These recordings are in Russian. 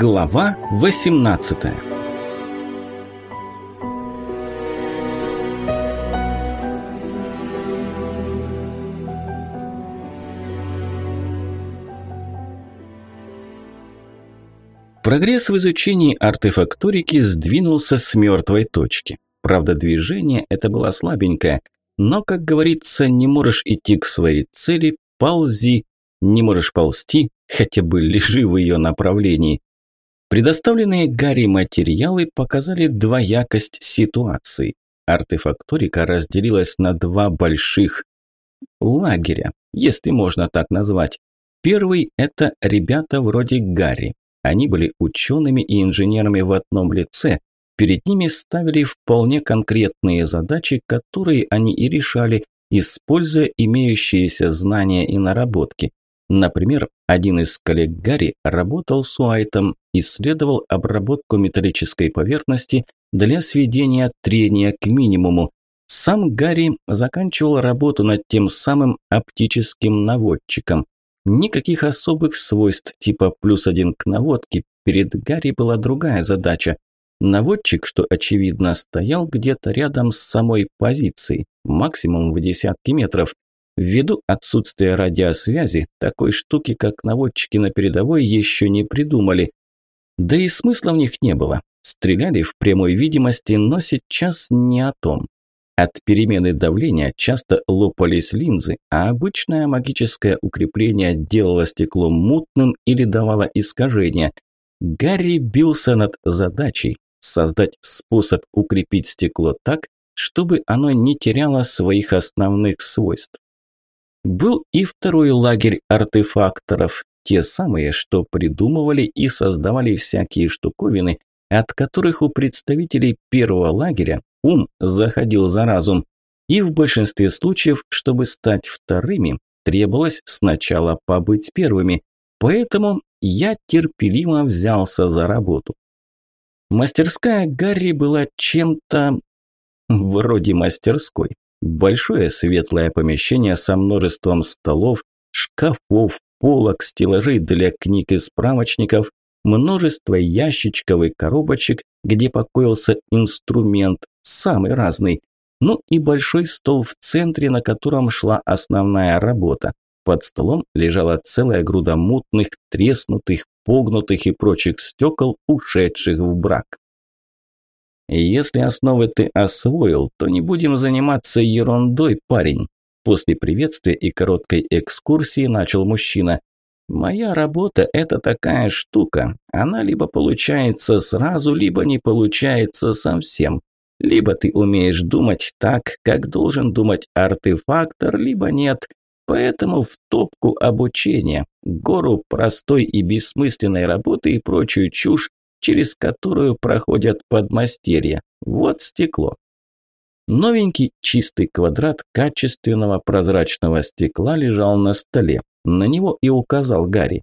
Глава 18 Прогресс в изучении артефакторики сдвинулся с мертвой точки. Правда, движение это было слабенькое, но, как говорится, не можешь идти к своей цели, ползи, не можешь ползти, хотя бы лежи в ее направлении. Предоставленные Гарри материалы показали двоякость ситуации. Артефакторика разделилась на два больших лагеря, если можно так назвать. Первый – это ребята вроде Гарри. Они были учеными и инженерами в одном лице. Перед ними ставили вполне конкретные задачи, которые они и решали, используя имеющиеся знания и наработки. Например, один из коллег Гарри работал с Уайтом, исследовал обработку металлической поверхности для сведения трения к минимуму. Сам Гарри заканчивал работу над тем самым оптическим наводчиком. Никаких особых свойств типа плюс один к наводке. Перед Гарри была другая задача. Наводчик, что очевидно, стоял где-то рядом с самой позицией, максимум в десятки метров. Ввиду отсутствия радиосвязи, такой штуки, как наводчики на передовой, еще не придумали. Да и смысла в них не было. Стреляли в прямой видимости, но сейчас не о том. От перемены давления часто лопались линзы, а обычное магическое укрепление делало стекло мутным или давало искажения. Гарри бился над задачей создать способ укрепить стекло так, чтобы оно не теряло своих основных свойств. Был и второй лагерь артефакторов, те самые, что придумывали и создавали всякие штуковины, от которых у представителей первого лагеря ум заходил за разум. И в большинстве случаев, чтобы стать вторыми, требовалось сначала побыть первыми. Поэтому я терпеливо взялся за работу. Мастерская Гарри была чем-то вроде мастерской. Большое светлое помещение со множеством столов, шкафов, полок, стеллажей для книг и справочников, множество ящичков и коробочек, где покоился инструмент, самый разный. Ну и большой стол в центре, на котором шла основная работа. Под столом лежала целая груда мутных, треснутых, погнутых и прочих стекол, ушедших в брак. Если основы ты освоил, то не будем заниматься ерундой, парень. После приветствия и короткой экскурсии начал мужчина. Моя работа – это такая штука. Она либо получается сразу, либо не получается совсем. Либо ты умеешь думать так, как должен думать артефактор, либо нет. Поэтому в топку обучения, гору простой и бессмысленной работы и прочую чушь через которую проходят подмастерья. Вот стекло. Новенький чистый квадрат качественного прозрачного стекла лежал на столе. На него и указал Гарри.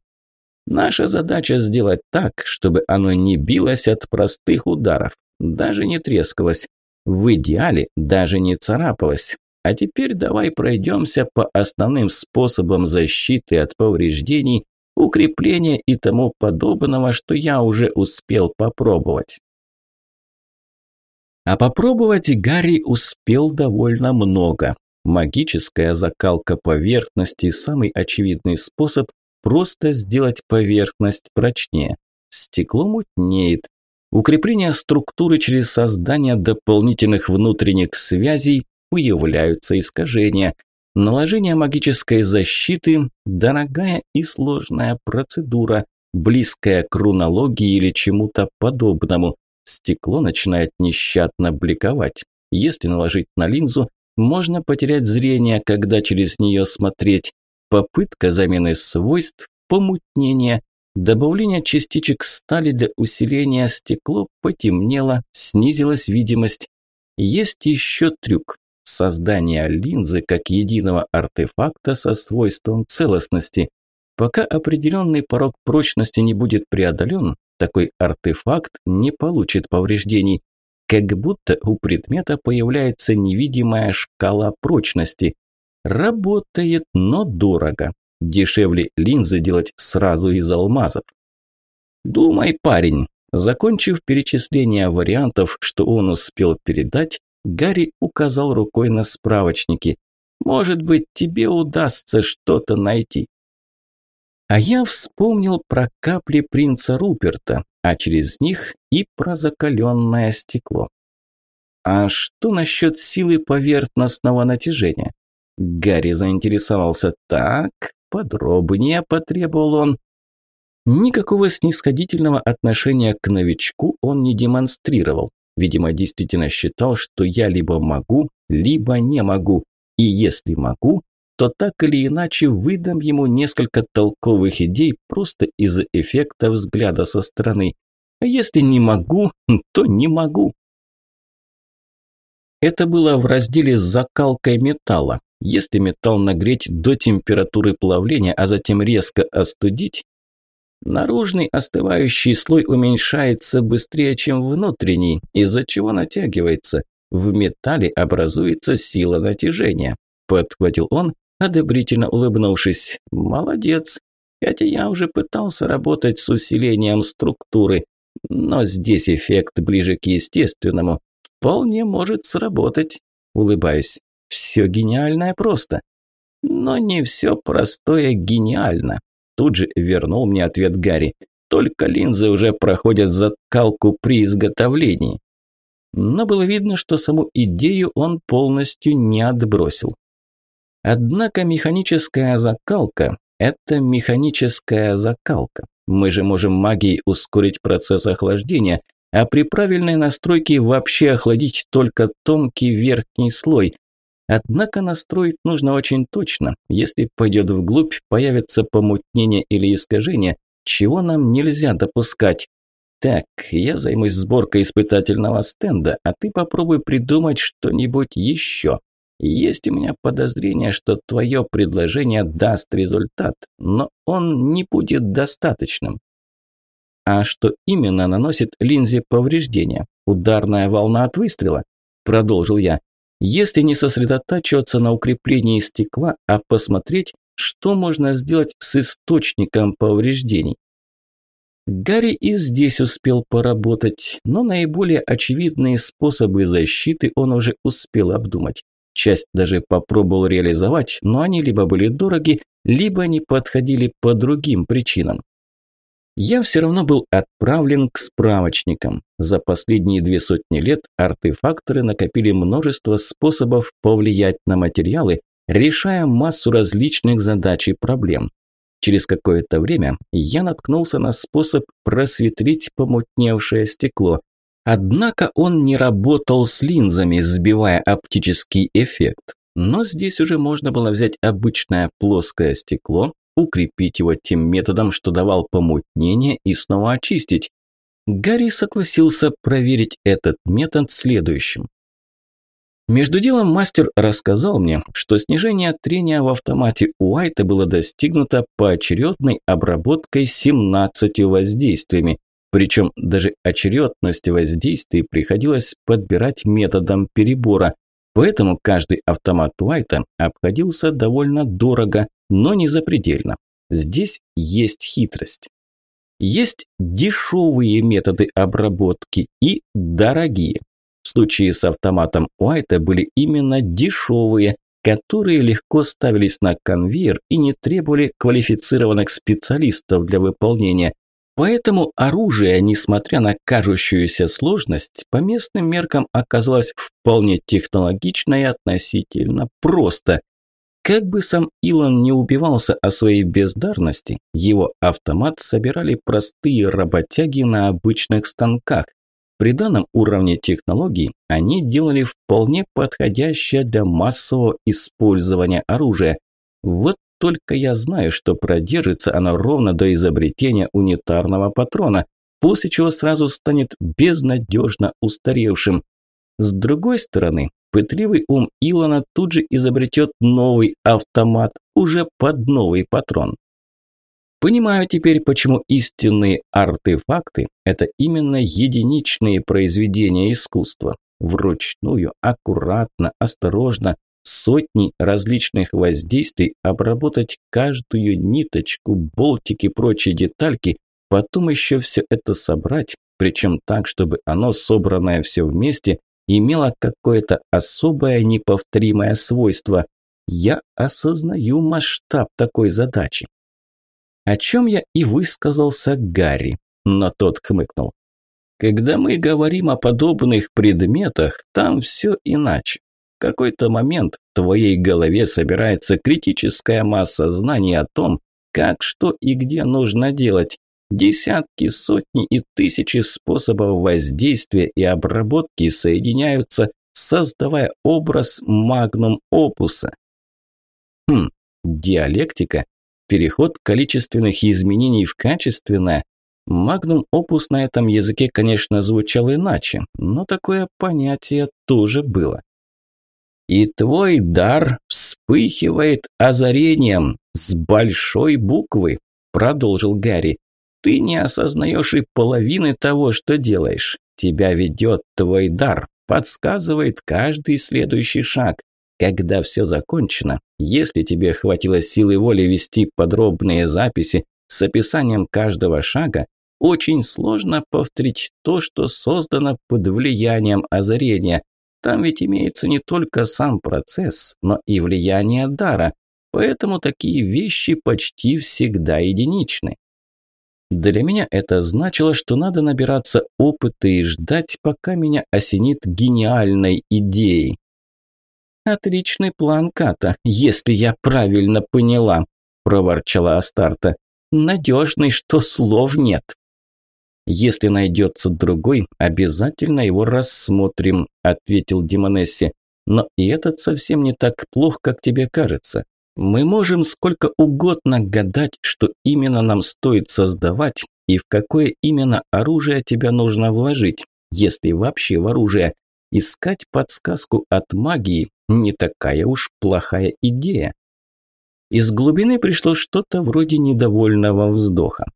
Наша задача сделать так, чтобы оно не билось от простых ударов, даже не трескалось. В идеале даже не царапалось. А теперь давай пройдемся по основным способам защиты от повреждений укрепления и тому подобного, что я уже успел попробовать. А попробовать Гарри успел довольно много. Магическая закалка поверхности – самый очевидный способ просто сделать поверхность прочнее. Стекло мутнеет. Укрепление структуры через создание дополнительных внутренних связей появляются искажения – Наложение магической защиты – дорогая и сложная процедура, близкая к рунологии или чему-то подобному. Стекло начинает нещадно бликовать. Если наложить на линзу, можно потерять зрение, когда через нее смотреть. Попытка замены свойств, помутнение, добавление частичек стали для усиления стекло потемнело, снизилась видимость. Есть еще трюк создания линзы как единого артефакта со свойством целостности. Пока определенный порог прочности не будет преодолен, такой артефакт не получит повреждений. Как будто у предмета появляется невидимая шкала прочности. Работает, но дорого. Дешевле линзы делать сразу из алмазов. Думай, парень. Закончив перечисление вариантов, что он успел передать, Гарри указал рукой на справочники. Может быть, тебе удастся что-то найти. А я вспомнил про капли принца Руперта, а через них и про закаленное стекло. А что насчет силы поверхностного натяжения? Гарри заинтересовался так, подробнее потребовал он. Никакого снисходительного отношения к новичку он не демонстрировал. Видимо, действительно считал, что я либо могу, либо не могу. И если могу, то так или иначе выдам ему несколько толковых идей просто из-за эффекта взгляда со стороны. А если не могу, то не могу. Это было в разделе с закалкой металла. Если металл нагреть до температуры плавления, а затем резко остудить, наружный остывающий слой уменьшается быстрее, чем внутренний, из-за чего натягивается. В металле образуется сила натяжения. Подхватил он, одобрительно улыбнувшись. Молодец. Хотя я уже пытался работать с усилением структуры, но здесь эффект ближе к естественному. Вполне может сработать. Улыбаюсь. Все гениальное просто. Но не все простое гениально. Тут же вернул мне ответ Гарри. Только линзы уже проходят закалку при изготовлении. Но было видно, что саму идею он полностью не отбросил. Однако механическая закалка – это механическая закалка. Мы же можем магией ускорить процесс охлаждения, а при правильной настройке вообще охладить только тонкий верхний слой, Однако настроить нужно очень точно. Если пойдет вглубь, появится помутнение или искажение, чего нам нельзя допускать. Так, я займусь сборкой испытательного стенда, а ты попробуй придумать что-нибудь еще. Есть у меня подозрение, что твое предложение даст результат, но он не будет достаточным. А что именно наносит линзе повреждения? Ударная волна от выстрела? Продолжил я если не сосредотачиваться на укреплении стекла, а посмотреть, что можно сделать с источником повреждений. Гарри и здесь успел поработать, но наиболее очевидные способы защиты он уже успел обдумать. Часть даже попробовал реализовать, но они либо были дороги, либо не подходили по другим причинам я все равно был отправлен к справочникам. За последние две сотни лет артефакторы накопили множество способов повлиять на материалы, решая массу различных задач и проблем. Через какое-то время я наткнулся на способ просветлить помутневшее стекло. Однако он не работал с линзами, сбивая оптический эффект. Но здесь уже можно было взять обычное плоское стекло, укрепить его тем методом, что давал помутнение, и снова очистить. Гарри согласился проверить этот метод следующим. Между делом мастер рассказал мне, что снижение трения в автомате Уайта было достигнуто поочередной обработкой 17 воздействиями, причем даже очередность воздействий приходилось подбирать методом перебора, поэтому каждый автомат Уайта обходился довольно дорого, но не запредельно. Здесь есть хитрость. Есть дешевые методы обработки и дорогие. В случае с автоматом Уайта были именно дешевые, которые легко ставились на конвейер и не требовали квалифицированных специалистов для выполнения. Поэтому оружие, несмотря на кажущуюся сложность, по местным меркам оказалось вполне технологично и относительно просто. Как бы сам Илон не убивался о своей бездарности, его автомат собирали простые работяги на обычных станках. При данном уровне технологий они делали вполне подходящее для массового использования оружие. Вот только я знаю, что продержится оно ровно до изобретения унитарного патрона, после чего сразу станет безнадежно устаревшим. С другой стороны, пытливый ум Илона тут же изобретет новый автомат, уже под новый патрон. Понимаю теперь, почему истинные артефакты – это именно единичные произведения искусства. Вручную, аккуратно, осторожно, сотни различных воздействий обработать каждую ниточку, болтики, прочие детальки, потом еще все это собрать, причем так, чтобы оно, собранное все вместе, имело какое-то особое неповторимое свойство. Я осознаю масштаб такой задачи. О чем я и высказался Гарри, но тот хмыкнул. Когда мы говорим о подобных предметах, там все иначе. Какой-то момент в твоей голове собирается критическая масса знаний о том, как, что и где нужно делать. Десятки, сотни и тысячи способов воздействия и обработки соединяются, создавая образ магнум опуса. Хм, диалектика, переход количественных изменений в качественное. Магнум опус на этом языке, конечно, звучал иначе, но такое понятие тоже было. И твой дар вспыхивает озарением с большой буквы, продолжил Гарри. Ты не осознаешь и половины того, что делаешь. Тебя ведет твой дар, подсказывает каждый следующий шаг. Когда все закончено, если тебе хватило силы воли вести подробные записи с описанием каждого шага, очень сложно повторить то, что создано под влиянием озарения. Там ведь имеется не только сам процесс, но и влияние дара, поэтому такие вещи почти всегда единичны. Для меня это значило, что надо набираться опыта и ждать, пока меня осенит гениальной идеей. «Отличный план, Ката, если я правильно поняла», – проворчала Астарта. «Надежный, что слов нет». «Если найдется другой, обязательно его рассмотрим», – ответил Димонесси. «Но и этот совсем не так плох, как тебе кажется. Мы можем сколько угодно гадать, что именно нам стоит создавать и в какое именно оружие тебя нужно вложить, если вообще в оружие. Искать подсказку от магии – не такая уж плохая идея. Из глубины пришло что-то вроде недовольного вздоха.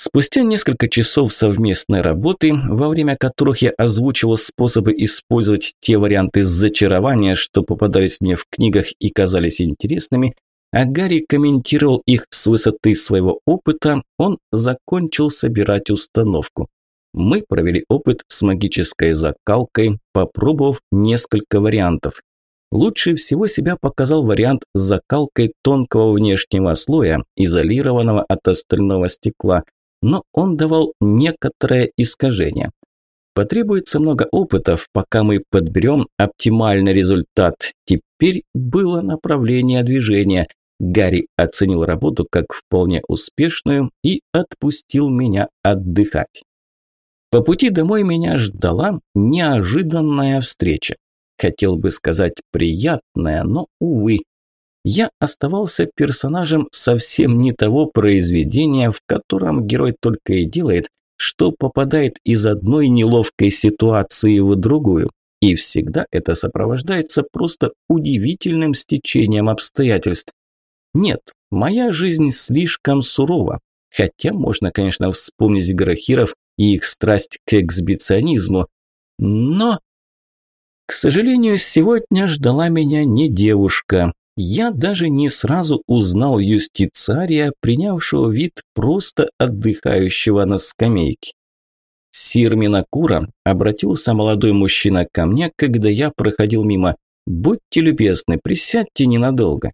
Спустя несколько часов совместной работы, во время которых я озвучивал способы использовать те варианты зачарования, что попадались мне в книгах и казались интересными, а Гарри комментировал их с высоты своего опыта, он закончил собирать установку. Мы провели опыт с магической закалкой, попробовав несколько вариантов. Лучше всего себя показал вариант с закалкой тонкого внешнего слоя, изолированного от остального стекла – но он давал некоторое искажение. Потребуется много опытов, пока мы подберем оптимальный результат. Теперь было направление движения. Гарри оценил работу как вполне успешную и отпустил меня отдыхать. По пути домой меня ждала неожиданная встреча. Хотел бы сказать приятная, но, увы, я оставался персонажем совсем не того произведения, в котором герой только и делает, что попадает из одной неловкой ситуации в другую. И всегда это сопровождается просто удивительным стечением обстоятельств. Нет, моя жизнь слишком сурова. Хотя можно, конечно, вспомнить Грахиров и их страсть к эксбиционизму. Но, к сожалению, сегодня ждала меня не девушка, я даже не сразу узнал юстицария, принявшего вид просто отдыхающего на скамейке. «Сир Минакура», – обратился молодой мужчина ко мне, когда я проходил мимо. «Будьте любезны, присядьте ненадолго».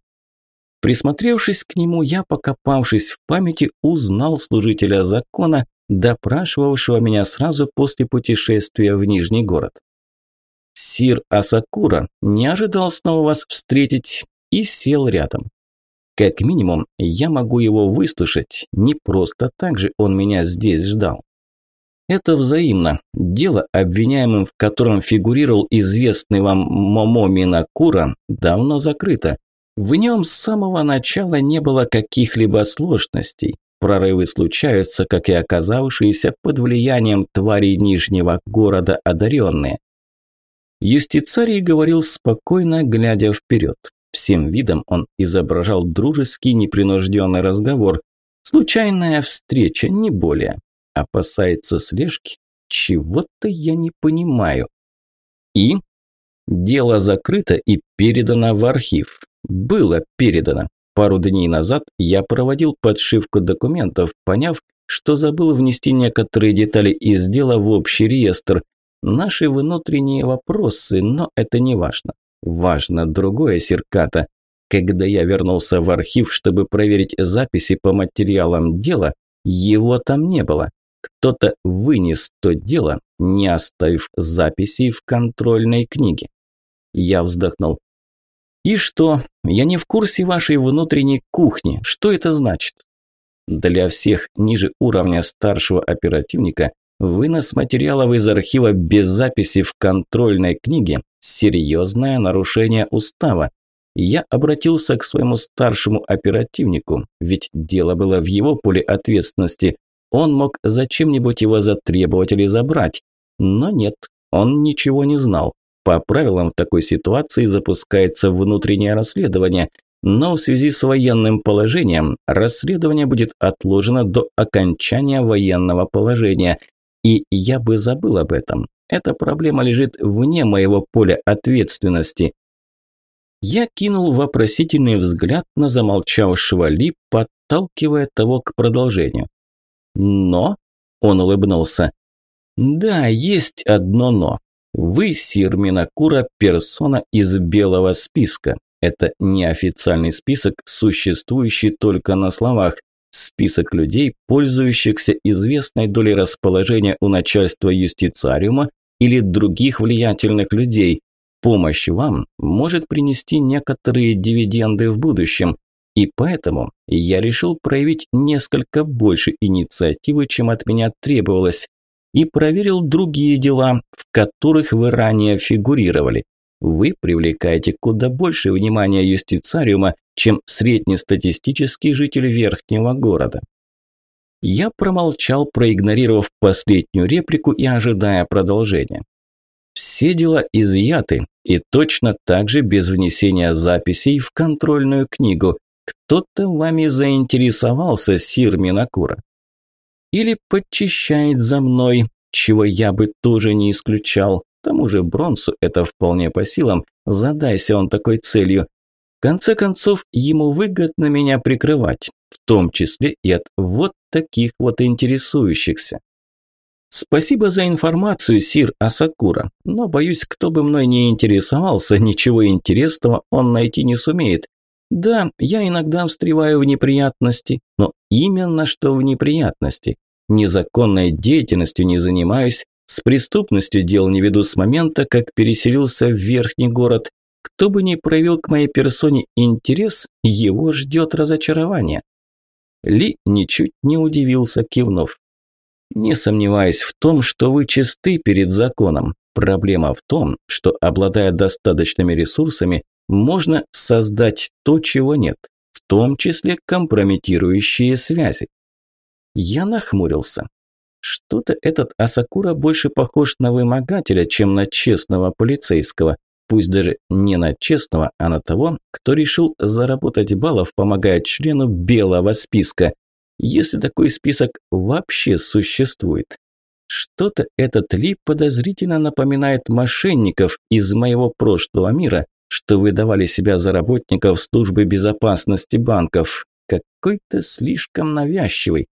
Присмотревшись к нему, я, покопавшись в памяти, узнал служителя закона, допрашивавшего меня сразу после путешествия в Нижний город. «Сир Асакура, не ожидал снова вас встретить и сел рядом. Как минимум, я могу его выслушать, не просто так же он меня здесь ждал. Это взаимно. Дело, обвиняемым в котором фигурировал известный вам Момо Минакура, давно закрыто. В нем с самого начала не было каких-либо сложностей. Прорывы случаются, как и оказавшиеся под влиянием тварей Нижнего города одаренные. Юстицарий говорил спокойно, глядя вперед. Всем видом он изображал дружеский непринужденный разговор. Случайная встреча, не более. Опасается слежки? Чего-то я не понимаю. И? Дело закрыто и передано в архив. Было передано. Пару дней назад я проводил подшивку документов, поняв, что забыл внести некоторые детали из дела в общий реестр. Наши внутренние вопросы, но это не важно. Важно другое, Серката. Когда я вернулся в архив, чтобы проверить записи по материалам дела, его там не было. Кто-то вынес то дело, не оставив записей в контрольной книге. Я вздохнул. «И что? Я не в курсе вашей внутренней кухни. Что это значит?» Для всех ниже уровня старшего оперативника вынос материалов из архива без записи в контрольной книге – серьезное нарушение устава. Я обратился к своему старшему оперативнику, ведь дело было в его поле ответственности. Он мог зачем-нибудь его затребовать или забрать. Но нет, он ничего не знал. По правилам в такой ситуации запускается внутреннее расследование, но в связи с военным положением расследование будет отложено до окончания военного положения. И я бы забыл об этом. Эта проблема лежит вне моего поля ответственности. Я кинул вопросительный взгляд на замолчавшего Ли, подталкивая того к продолжению. «Но?» – он улыбнулся. «Да, есть одно «но». Вы, Сир Минакура, персона из белого списка. Это неофициальный список, существующий только на словах. Список людей, пользующихся известной долей расположения у начальства юстициариума или других влиятельных людей. Помощь вам может принести некоторые дивиденды в будущем. И поэтому я решил проявить несколько больше инициативы, чем от меня требовалось и проверил другие дела, в которых вы ранее фигурировали. Вы привлекаете куда больше внимания юстициариума, чем среднестатистический житель верхнего города. Я промолчал, проигнорировав последнюю реплику и ожидая продолжения. Все дела изъяты, и точно так же без внесения записей в контрольную книгу. Кто-то вами заинтересовался, Сир Минакура или подчищает за мной, чего я бы тоже не исключал. Тому же Бронсу это вполне по силам, задайся он такой целью. В конце концов, ему выгодно меня прикрывать, в том числе и от вот таких вот интересующихся. Спасибо за информацию, Сир Асакура, но, боюсь, кто бы мной не интересовался, ничего интересного он найти не сумеет. Да, я иногда встреваю в неприятности, но именно что в неприятности. Незаконной деятельностью не занимаюсь, с преступностью дел не веду с момента, как переселился в верхний город. Кто бы ни проявил к моей персоне интерес, его ждет разочарование. Ли ничуть не удивился, кивнув. Не сомневаюсь в том, что вы чисты перед законом. Проблема в том, что, обладая достаточными ресурсами, можно создать то, чего нет, в том числе компрометирующие связи. Я нахмурился. Что-то этот Асакура больше похож на вымогателя, чем на честного полицейского. Пусть даже не на честного, а на того, кто решил заработать баллов, помогая члену белого списка. Если такой список вообще существует. Что-то этот Ли подозрительно напоминает мошенников из моего прошлого мира, что выдавали себя за работников службы безопасности банков. Какой-то слишком навязчивый.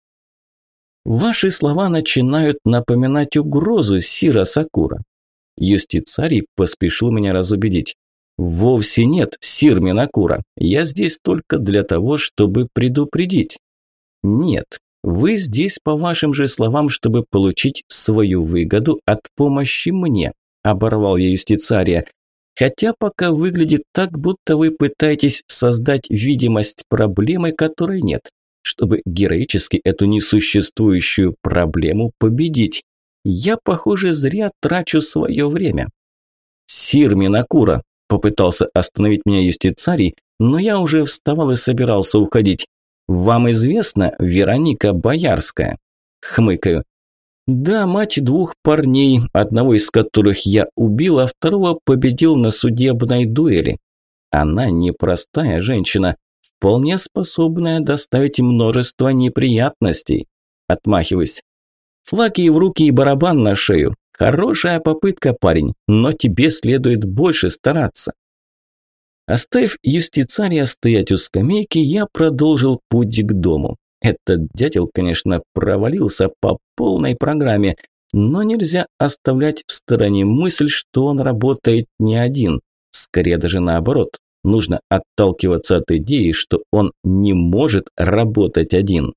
Ваши слова начинают напоминать угрозу, Сира Сакура. Юстицарий поспешил меня разубедить. Вовсе нет, Сир Минакура. Я здесь только для того, чтобы предупредить. Нет, вы здесь, по вашим же словам, чтобы получить свою выгоду от помощи мне, оборвал я юстицария. Хотя пока выглядит так, будто вы пытаетесь создать видимость проблемы, которой нет чтобы героически эту несуществующую проблему победить. Я, похоже, зря трачу свое время. Сир Минакура попытался остановить меня юстицарий, но я уже вставал и собирался уходить. Вам известна Вероника Боярская? Хмыкаю. Да, мать двух парней, одного из которых я убил, а второго победил на судебной дуэли. Она непростая женщина, вполне способная доставить множество неприятностей. Отмахиваюсь. Флаг ей в руки и барабан на шею. Хорошая попытка, парень, но тебе следует больше стараться. Оставив юстицария стоять у скамейки, я продолжил путь к дому. Этот дятел, конечно, провалился по полной программе, но нельзя оставлять в стороне мысль, что он работает не один. Скорее даже наоборот. Нужно отталкиваться от идеи, что он не может работать один.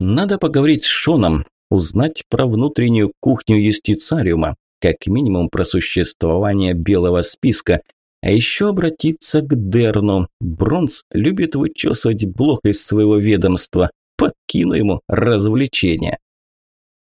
Надо поговорить с Шоном, узнать про внутреннюю кухню юстициариума, как минимум про существование белого списка, а еще обратиться к Дерну. Бронз любит вычесывать блох из своего ведомства. Подкину ему развлечения.